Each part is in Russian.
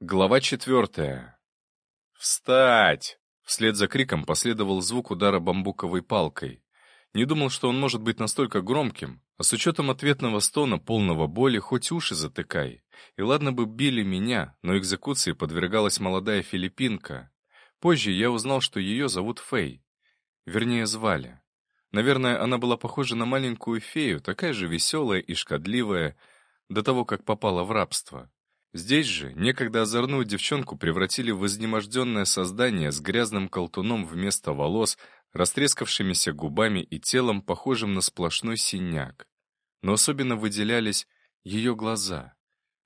Глава четвертая. «Встать!» Вслед за криком последовал звук удара бамбуковой палкой. Не думал, что он может быть настолько громким, а с учетом ответного стона, полного боли, хоть уши затыкай. И ладно бы били меня, но экзекуции подвергалась молодая филиппинка. Позже я узнал, что ее зовут Фэй. Вернее, звали. Наверное, она была похожа на маленькую фею, такая же веселая и шкодливая, до того, как попала в рабство. Здесь же некогда озорную девчонку превратили в изнеможденное создание с грязным колтуном вместо волос, растрескавшимися губами и телом, похожим на сплошной синяк. Но особенно выделялись ее глаза.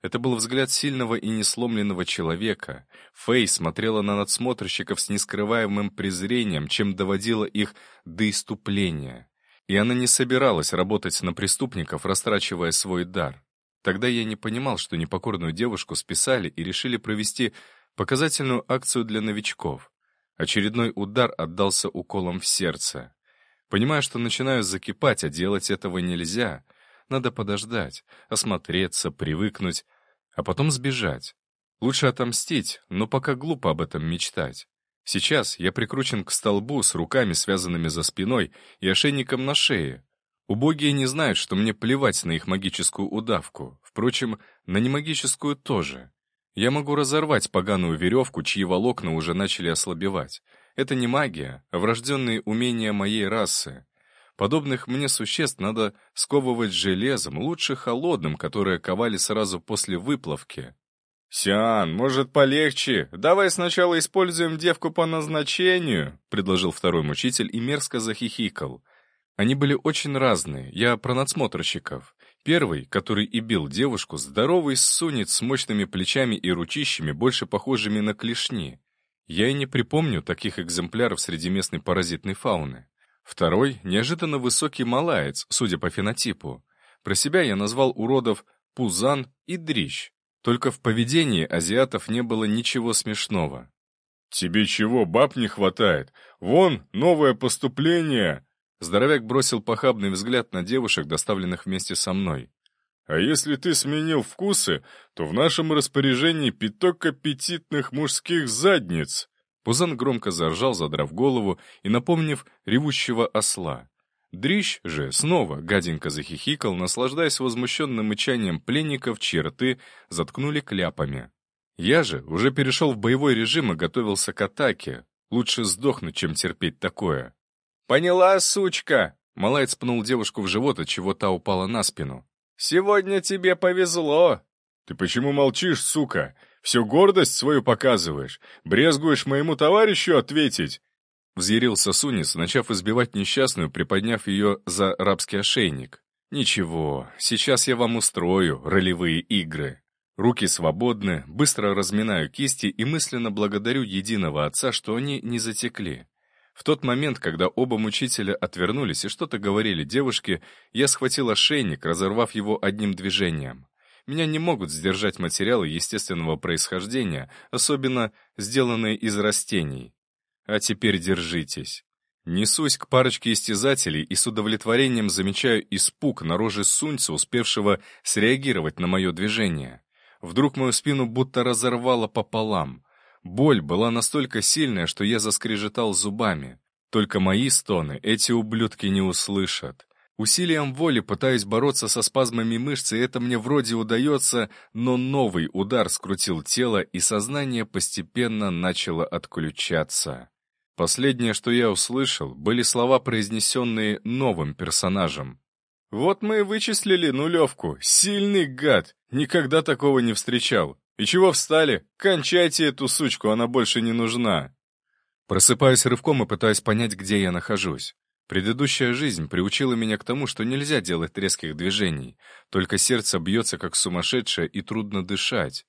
Это был взгляд сильного и несломленного человека. Фэй смотрела на надсмотрщиков с нескрываемым презрением, чем доводила их до иступления. И она не собиралась работать на преступников, растрачивая свой дар. Тогда я не понимал, что непокорную девушку списали и решили провести показательную акцию для новичков. Очередной удар отдался уколом в сердце. Понимая, что начинаю закипать, а делать этого нельзя, надо подождать, осмотреться, привыкнуть, а потом сбежать. Лучше отомстить, но пока глупо об этом мечтать. Сейчас я прикручен к столбу с руками, связанными за спиной, и ошейником на шее. Убогие не знают, что мне плевать на их магическую удавку. Впрочем, на немагическую тоже. Я могу разорвать поганую веревку, чьи волокна уже начали ослабевать. Это не магия, а врожденные умения моей расы. Подобных мне существ надо сковывать железом, лучше холодным, которое ковали сразу после выплавки. «Сиан, может, полегче? Давай сначала используем девку по назначению», — предложил второй мучитель и мерзко захихикал. Они были очень разные, я про надсмотрщиков. Первый, который и бил девушку, здоровый сунец с мощными плечами и ручищами, больше похожими на клешни. Я и не припомню таких экземпляров среди местной паразитной фауны. Второй — неожиданно высокий малаец, судя по фенотипу. Про себя я назвал уродов Пузан и Дрищ. Только в поведении азиатов не было ничего смешного. «Тебе чего, баб не хватает? Вон, новое поступление!» Здоровяк бросил похабный взгляд на девушек, доставленных вместе со мной. «А если ты сменил вкусы, то в нашем распоряжении пяток аппетитных мужских задниц!» Пузан громко заржал, задрав голову и напомнив ревущего осла. Дрищ же снова гаденько захихикал, наслаждаясь возмущенным мычанием пленников, чьи рты заткнули кляпами. Я же уже перешел в боевой режим и готовился к атаке. Лучше сдохнуть, чем терпеть такое. «Поняла, сучка!» Малайц пнул девушку в живот, от чего та упала на спину. «Сегодня тебе повезло!» «Ты почему молчишь, сука? Всю гордость свою показываешь? Брезгуешь моему товарищу ответить?» Взъярился Сунис, начав избивать несчастную, приподняв ее за рабский ошейник. «Ничего, сейчас я вам устрою ролевые игры». Руки свободны, быстро разминаю кисти и мысленно благодарю единого отца, что они не затекли. В тот момент, когда оба мучителя отвернулись и что-то говорили девушке, я схватил ошейник, разорвав его одним движением. Меня не могут сдержать материалы естественного происхождения, особенно сделанные из растений. А теперь держитесь. Несусь к парочке истязателей и с удовлетворением замечаю испуг на роже Суньца, успевшего среагировать на мое движение. Вдруг мою спину будто разорвало пополам. Боль была настолько сильная, что я заскрежетал зубами. Только мои стоны эти ублюдки не услышат. Усилием воли пытаюсь бороться со спазмами мышц, и это мне вроде удается, но новый удар скрутил тело, и сознание постепенно начало отключаться. Последнее, что я услышал, были слова, произнесенные новым персонажем. «Вот мы и вычислили нулевку. Сильный гад. Никогда такого не встречал. И чего встали? Кончайте эту сучку, она больше не нужна. Просыпаюсь рывком и пытаюсь понять, где я нахожусь. Предыдущая жизнь приучила меня к тому, что нельзя делать резких движений, только сердце бьется как сумасшедшее и трудно дышать.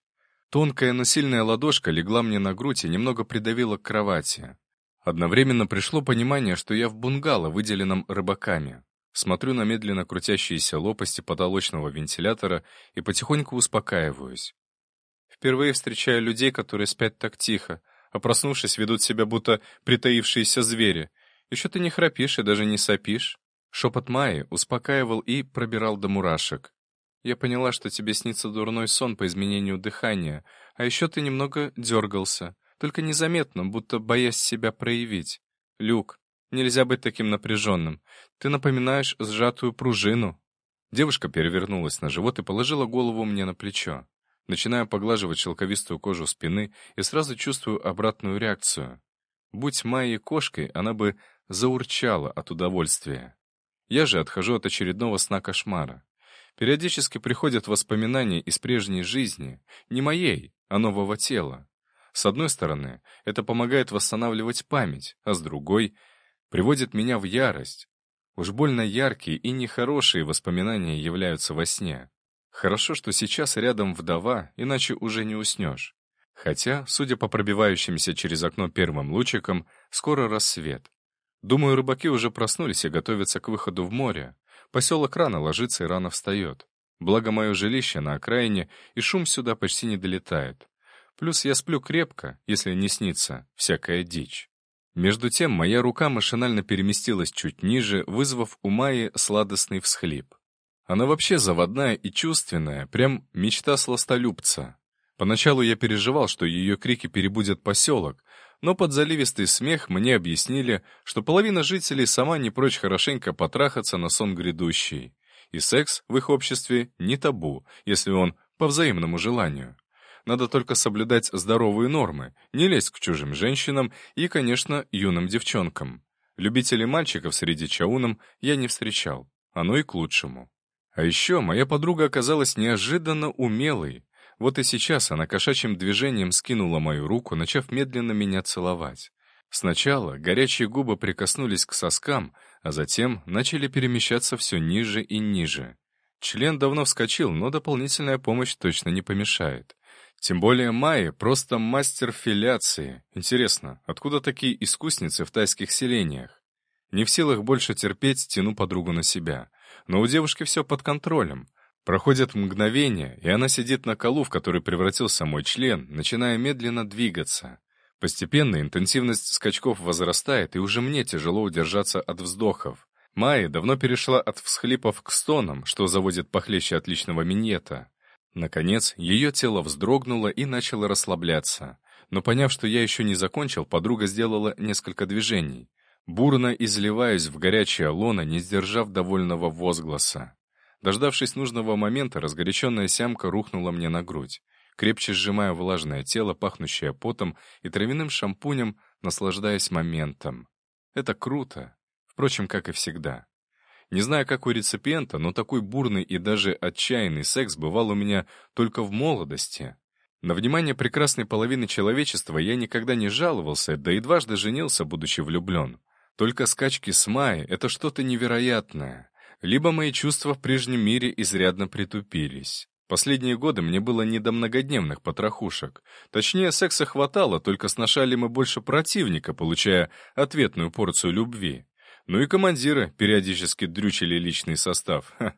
Тонкая, но сильная ладошка легла мне на грудь и немного придавила к кровати. Одновременно пришло понимание, что я в бунгало, выделенном рыбаками. Смотрю на медленно крутящиеся лопасти потолочного вентилятора и потихоньку успокаиваюсь. Впервые встречаю людей, которые спят так тихо, а проснувшись, ведут себя будто притаившиеся звери. Еще ты не храпишь и даже не сопишь. Шепот Майи успокаивал и пробирал до мурашек. Я поняла, что тебе снится дурной сон по изменению дыхания, а еще ты немного дергался, только незаметно, будто боясь себя проявить. Люк, нельзя быть таким напряженным. Ты напоминаешь сжатую пружину». Девушка перевернулась на живот и положила голову мне на плечо. Начинаю поглаживать шелковистую кожу спины и сразу чувствую обратную реакцию. Будь Майей кошкой, она бы заурчала от удовольствия. Я же отхожу от очередного сна кошмара. Периодически приходят воспоминания из прежней жизни, не моей, а нового тела. С одной стороны, это помогает восстанавливать память, а с другой — приводит меня в ярость. Уж больно яркие и нехорошие воспоминания являются во сне. Хорошо, что сейчас рядом вдова, иначе уже не уснешь. Хотя, судя по пробивающимся через окно первым лучикам, скоро рассвет. Думаю, рыбаки уже проснулись и готовятся к выходу в море. Поселок рано ложится и рано встает. Благо мое жилище на окраине, и шум сюда почти не долетает. Плюс я сплю крепко, если не снится всякая дичь. Между тем моя рука машинально переместилась чуть ниже, вызвав у Майи сладостный всхлип. Она вообще заводная и чувственная, прям мечта сластолюбца. Поначалу я переживал, что ее крики перебудят поселок, но под заливистый смех мне объяснили, что половина жителей сама не прочь хорошенько потрахаться на сон грядущий. И секс в их обществе не табу, если он по взаимному желанию. Надо только соблюдать здоровые нормы, не лезть к чужим женщинам и, конечно, юным девчонкам. Любителей мальчиков среди чаунам я не встречал. Оно и к лучшему. А еще моя подруга оказалась неожиданно умелой. Вот и сейчас она кошачьим движением скинула мою руку, начав медленно меня целовать. Сначала горячие губы прикоснулись к соскам, а затем начали перемещаться все ниже и ниже. Член давно вскочил, но дополнительная помощь точно не помешает. Тем более Майя просто мастер филяции. Интересно, откуда такие искусницы в тайских селениях? Не в силах больше терпеть, тяну подругу на себя. Но у девушки все под контролем. Проходит мгновение, и она сидит на колу, в который превратился мой член, начиная медленно двигаться. Постепенно интенсивность скачков возрастает, и уже мне тяжело удержаться от вздохов. Майя давно перешла от всхлипов к стонам, что заводит похлеще отличного миньета. Наконец, ее тело вздрогнуло и начало расслабляться. Но поняв, что я еще не закончил, подруга сделала несколько движений. Бурно изливаясь в горячее лоно, не сдержав довольного возгласа. Дождавшись нужного момента, разгоряченная сямка рухнула мне на грудь, крепче сжимая влажное тело, пахнущее потом и травяным шампунем, наслаждаясь моментом. Это круто. Впрочем, как и всегда. Не знаю, как у реципиента, но такой бурный и даже отчаянный секс бывал у меня только в молодости. На внимание прекрасной половины человечества я никогда не жаловался, да и дважды женился, будучи влюблен. Только скачки с Майей — это что-то невероятное либо мои чувства в прежнем мире изрядно притупились. Последние годы мне было не до многодневных потрохушек. Точнее, секса хватало, только сношали мы больше противника, получая ответную порцию любви. Ну и командиры периодически дрючили личный состав. Ха.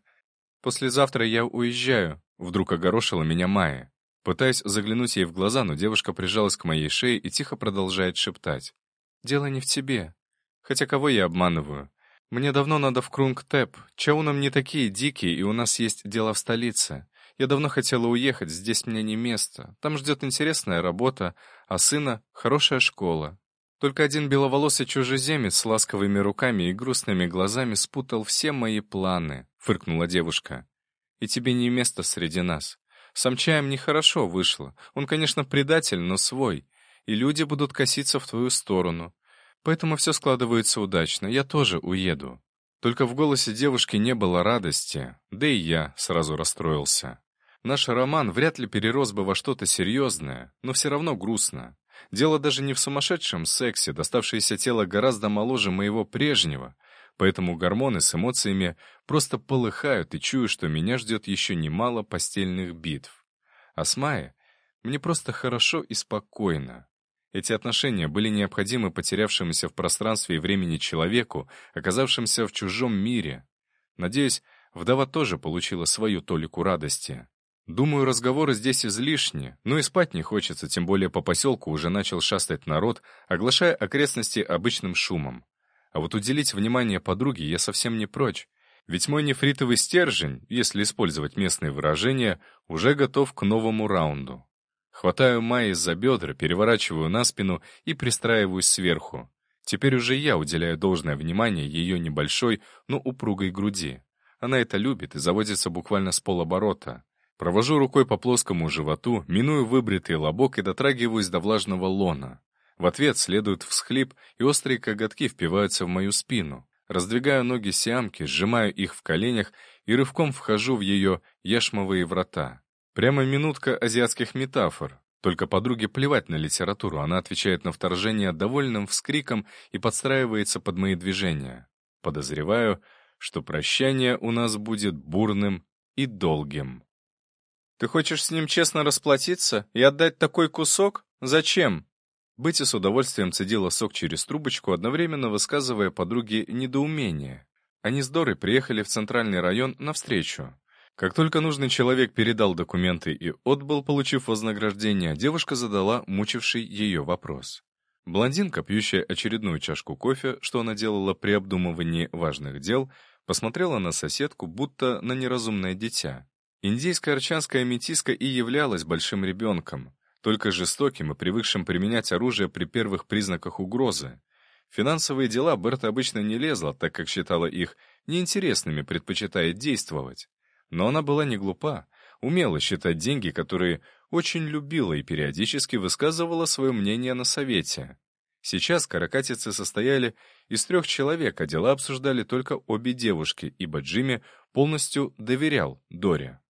«Послезавтра я уезжаю», — вдруг огорошила меня Майя. Пытаясь заглянуть ей в глаза, но девушка прижалась к моей шее и тихо продолжает шептать. «Дело не в тебе. Хотя кого я обманываю? Мне давно надо в Крунг-Тэп. Чаунам не такие дикие, и у нас есть дело в столице. Я давно хотела уехать, здесь мне не место. Там ждет интересная работа, а сына — хорошая школа. Только один беловолосый чужеземец с ласковыми руками и грустными глазами спутал все мои планы, — фыркнула девушка. И тебе не место среди нас. Сам чаем нехорошо вышло. Он, конечно, предатель, но свой. И люди будут коситься в твою сторону. Поэтому все складывается удачно, я тоже уеду. Только в голосе девушки не было радости, да и я сразу расстроился. Наш роман вряд ли перерос бы во что-то серьезное, но все равно грустно. Дело даже не в сумасшедшем сексе, доставшееся тело гораздо моложе моего прежнего, поэтому гормоны с эмоциями просто полыхают и чую, что меня ждет еще немало постельных битв. А с Майей мне просто хорошо и спокойно. Эти отношения были необходимы потерявшемуся в пространстве и времени человеку, оказавшемуся в чужом мире. Надеюсь, вдова тоже получила свою толику радости. Думаю, разговоры здесь излишни, но и спать не хочется, тем более по поселку уже начал шастать народ, оглашая окрестности обычным шумом. А вот уделить внимание подруге я совсем не прочь. Ведь мой нефритовый стержень, если использовать местные выражения, уже готов к новому раунду. Хватаю Майи за бедра, переворачиваю на спину и пристраиваюсь сверху. Теперь уже я уделяю должное внимание ее небольшой, но упругой груди. Она это любит и заводится буквально с полоборота. Провожу рукой по плоскому животу, миную выбритый лобок и дотрагиваюсь до влажного лона. В ответ следует всхлип, и острые коготки впиваются в мою спину. Раздвигаю ноги сиамки, сжимаю их в коленях и рывком вхожу в ее яшмовые врата. Прямо минутка азиатских метафор. Только подруге плевать на литературу, она отвечает на вторжение довольным вскриком и подстраивается под мои движения. Подозреваю, что прощание у нас будет бурным и долгим. «Ты хочешь с ним честно расплатиться и отдать такой кусок? Зачем?» Бетти с удовольствием цедила сок через трубочку, одновременно высказывая подруге недоумение. Они с Дорой приехали в центральный район навстречу. Как только нужный человек передал документы и отбыл, получив вознаграждение, девушка задала мучивший ее вопрос. Блондинка, пьющая очередную чашку кофе, что она делала при обдумывании важных дел, посмотрела на соседку, будто на неразумное дитя. Индийская арчанская метиска и являлась большим ребенком, только жестоким и привыкшим применять оружие при первых признаках угрозы. финансовые дела Берта обычно не лезла, так как считала их неинтересными, предпочитая действовать. Но она была не глупа, умела считать деньги, которые очень любила и периодически высказывала свое мнение на совете. Сейчас каракатицы состояли из трех человек, а дела обсуждали только обе девушки, ибо Джимми полностью доверял Доре.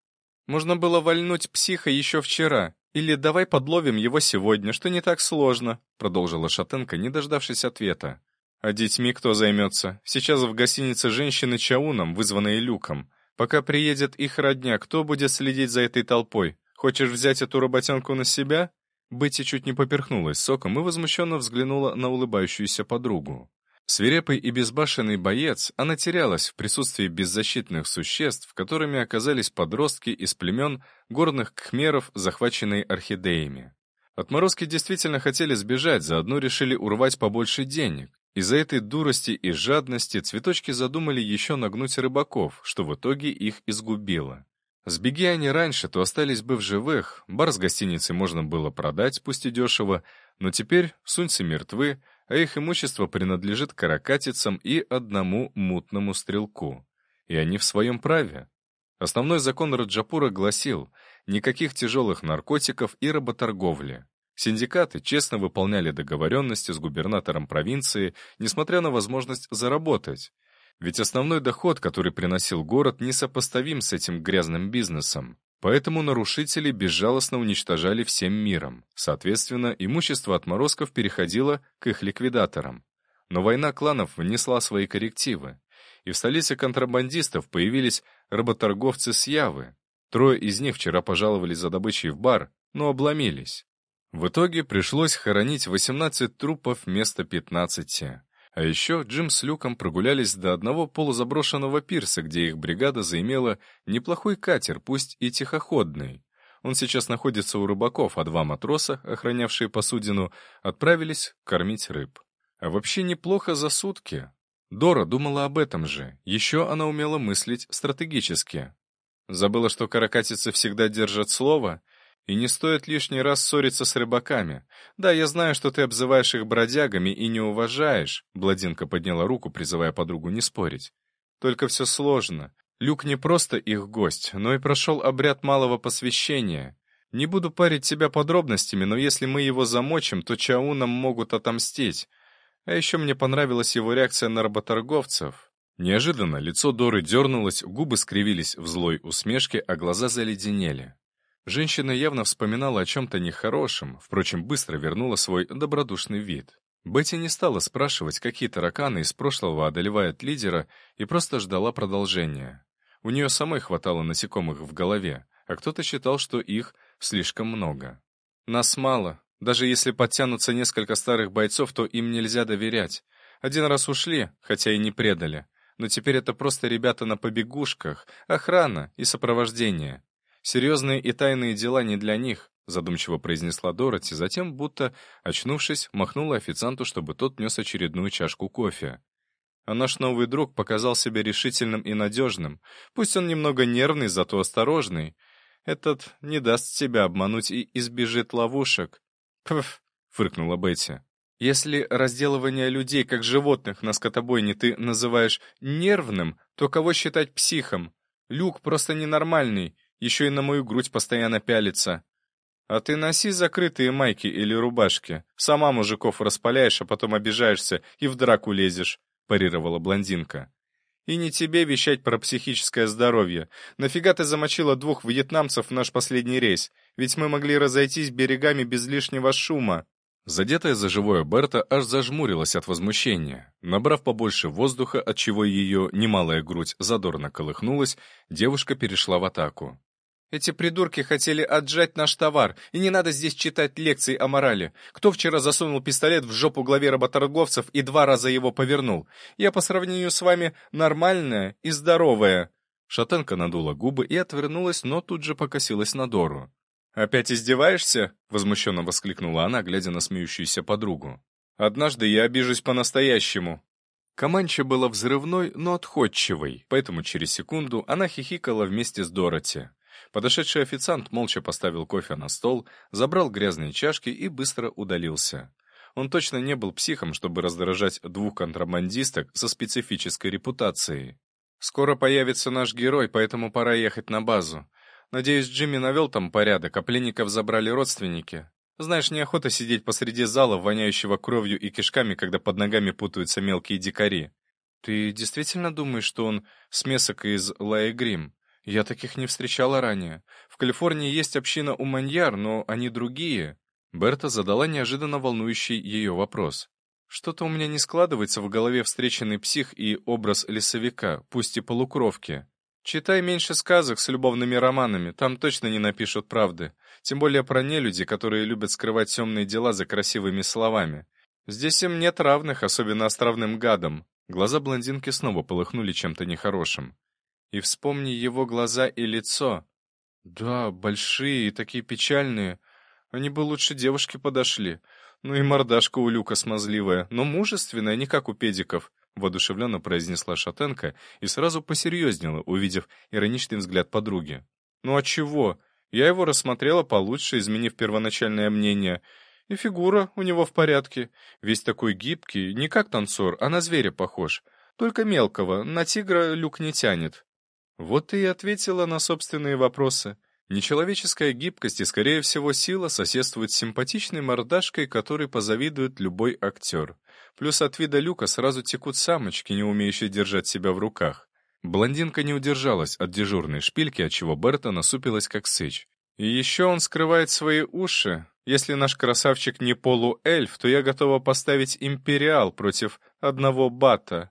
«Можно было вальнуть психа еще вчера, или давай подловим его сегодня, что не так сложно», продолжила Шатенко, не дождавшись ответа. «А детьми кто займется? Сейчас в гостинице женщины чауном, вызванные люком. Пока приедет их родня, кто будет следить за этой толпой? Хочешь взять эту работенку на себя?» Бетти чуть не поперхнулась соком и возмущенно взглянула на улыбающуюся подругу. Свирепый и безбашенный боец, она терялась в присутствии беззащитных существ, которыми оказались подростки из племен горных кхмеров, захваченные орхидеями. Отморозки действительно хотели сбежать, заодно решили урвать побольше денег. Из-за этой дурости и жадности цветочки задумали еще нагнуть рыбаков, что в итоге их изгубило. Сбеги они раньше, то остались бы в живых, бар с гостиницей можно было продать, пусть и дешево, но теперь суньцы мертвы, а их имущество принадлежит каракатицам и одному мутному стрелку. И они в своем праве. Основной закон Раджапура гласил «никаких тяжелых наркотиков и работорговли». Синдикаты честно выполняли договоренности с губернатором провинции, несмотря на возможность заработать. Ведь основной доход, который приносил город, несопоставим с этим грязным бизнесом. Поэтому нарушители безжалостно уничтожали всем миром. Соответственно, имущество отморозков переходило к их ликвидаторам. Но война кланов внесла свои коррективы. И в столице контрабандистов появились работорговцы с Явы. Трое из них вчера пожаловали за добычей в бар, но обломились. В итоге пришлось хоронить 18 трупов вместо 15. А еще Джим с Люком прогулялись до одного полузаброшенного пирса, где их бригада заимела неплохой катер, пусть и тихоходный. Он сейчас находится у рыбаков, а два матроса, охранявшие посудину, отправились кормить рыб. А вообще неплохо за сутки. Дора думала об этом же. Еще она умела мыслить стратегически. Забыла, что каракатицы всегда держат слово — и не стоит лишний раз ссориться с рыбаками. Да, я знаю, что ты обзываешь их бродягами и не уважаешь. Бладинка подняла руку, призывая подругу не спорить. Только все сложно. Люк не просто их гость, но и прошел обряд малого посвящения. Не буду парить тебя подробностями, но если мы его замочим, то Чау нам могут отомстить. А еще мне понравилась его реакция на работорговцев. Неожиданно лицо Доры дернулось, губы скривились в злой усмешке, а глаза заледенели. Женщина явно вспоминала о чем-то нехорошем, впрочем, быстро вернула свой добродушный вид. Бетти не стала спрашивать, какие тараканы из прошлого одолевают лидера, и просто ждала продолжения. У нее самой хватало насекомых в голове, а кто-то считал, что их слишком много. «Нас мало. Даже если подтянутся несколько старых бойцов, то им нельзя доверять. Один раз ушли, хотя и не предали. Но теперь это просто ребята на побегушках, охрана и сопровождение. Серьезные и тайные дела не для них, задумчиво произнесла Дороти, затем, будто, очнувшись, махнула официанту, чтобы тот нес очередную чашку кофе. А наш новый друг показал себя решительным и надежным. Пусть он немного нервный, зато осторожный. Этот не даст себя обмануть и избежит ловушек. «Пф!» — фыркнула Бетти. «Если разделывание людей как животных на скотобойне ты называешь нервным, то кого считать психом? Люк просто ненормальный, еще и на мою грудь постоянно пялится. А ты носи закрытые майки или рубашки. Сама мужиков распаляешь, а потом обижаешься и в драку лезешь», — парировала блондинка. «И не тебе вещать про психическое здоровье. Нафига ты замочила двух вьетнамцев в наш последний рейс? Ведь мы могли разойтись берегами без лишнего шума». Задетая за живое Берта аж зажмурилась от возмущения. Набрав побольше воздуха, отчего ее немалая грудь задорно колыхнулась, девушка перешла в атаку. «Эти придурки хотели отжать наш товар, и не надо здесь читать лекции о морали. Кто вчера засунул пистолет в жопу главе работорговцев и два раза его повернул? Я по сравнению с вами нормальная и здоровая». Шатенка надула губы и отвернулась, но тут же покосилась на Дору. «Опять издеваешься?» — возмущенно воскликнула она, глядя на смеющуюся подругу. «Однажды я обижусь по-настоящему». Команча была взрывной, но отходчивой, поэтому через секунду она хихикала вместе с Дороти. Подошедший официант молча поставил кофе на стол, забрал грязные чашки и быстро удалился. Он точно не был психом, чтобы раздражать двух контрабандисток со специфической репутацией. «Скоро появится наш герой, поэтому пора ехать на базу. Надеюсь, Джимми навел там порядок, а пленников забрали родственники. Знаешь, неохота сидеть посреди зала, воняющего кровью и кишками, когда под ногами путаются мелкие дикари. Ты действительно думаешь, что он смесок из Лаи Грим? Я таких не встречала ранее. В Калифорнии есть община у Маньяр, но они другие. Берта задала неожиданно волнующий ее вопрос. Что-то у меня не складывается в голове встреченный псих и образ лесовика, пусть и полукровки. Читай меньше сказок с любовными романами, там точно не напишут правды. Тем более про нелюди, которые любят скрывать темные дела за красивыми словами. Здесь им нет равных, особенно островным гадам. Глаза блондинки снова полыхнули чем-то нехорошим. И вспомни его глаза и лицо. Да, большие и такие печальные. Они бы лучше девушки подошли. Ну и мордашка у Люка смазливая, но мужественная, не как у педиков воодушевленно произнесла Шатенко и сразу посерьезнела, увидев ироничный взгляд подруги. «Ну а чего? Я его рассмотрела получше, изменив первоначальное мнение. И фигура у него в порядке. Весь такой гибкий, не как танцор, а на зверя похож. Только мелкого, на тигра люк не тянет». Вот ты и ответила на собственные вопросы. Нечеловеческая гибкость и, скорее всего, сила соседствуют с симпатичной мордашкой, которой позавидует любой актер. Плюс от вида люка сразу текут самочки, не умеющие держать себя в руках. Блондинка не удержалась от дежурной шпильки, отчего Берта насупилась как сыч. И еще он скрывает свои уши. Если наш красавчик не полуэльф, то я готова поставить империал против одного бата.